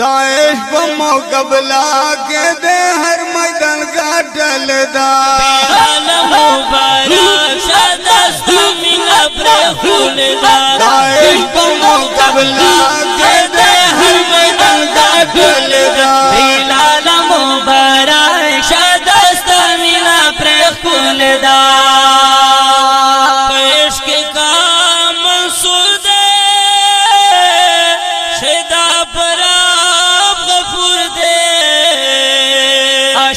دا عشق موقع بلا قبلا کې دې هر میدان کا ډل دا عالم مبارک شاداست مینا پر خون دا دا عشق په مو قبلا کې دې هر میدان کا ډل دا عالم مبارک شاداست مینا پر خون دا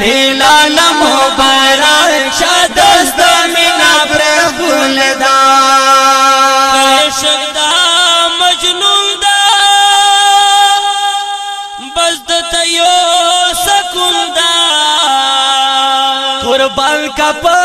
بلال مبارک شادست مینا پر دا عشق مجنون دا تیو سکون دا قربان کا پا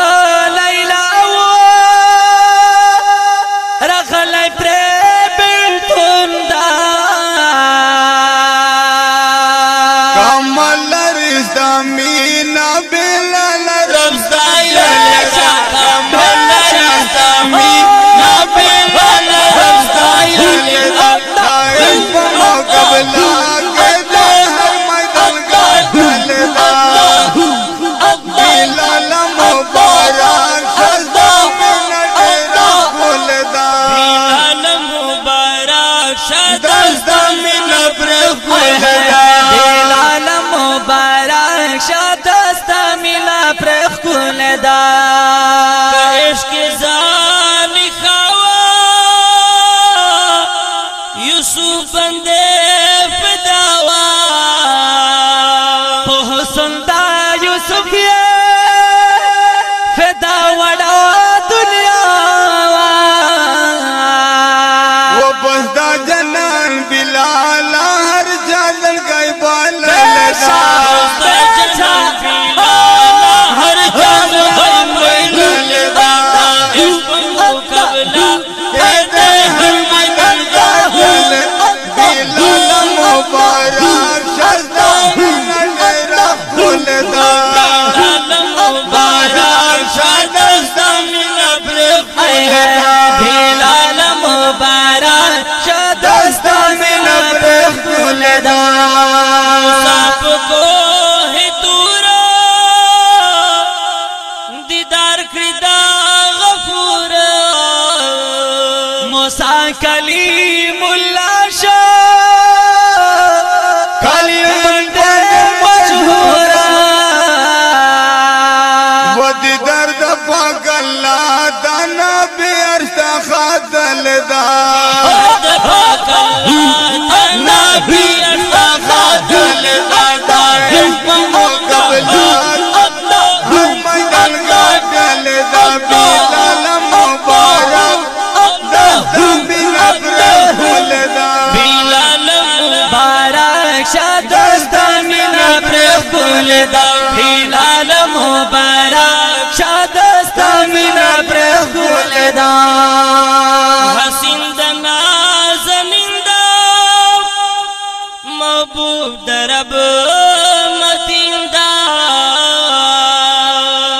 شدستم نبرخ بوله دیدار کړی غفور. موسی کلیم الله شاه. کلیم مشهور وہ دی درد پاک اللہ دانا بی ارشتا خادل دا بلال مبارک شادستا مینا پر خون دا حسین د نازنین دا محبوب درب متین دا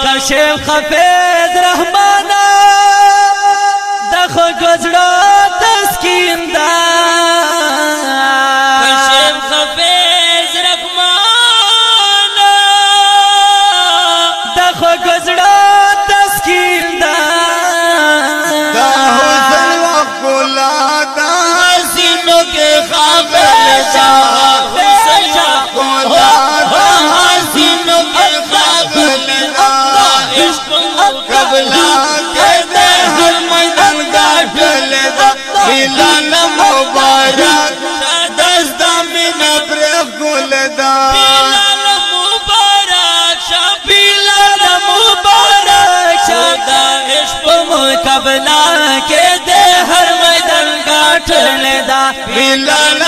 کشف خفیز مولا کده هر میدان غافل دا ميلان مبارک دست من پر گل دا ميلان مبارک شبیلان مبارک شدا عشق مقابلا کده من پر گل دا ميلان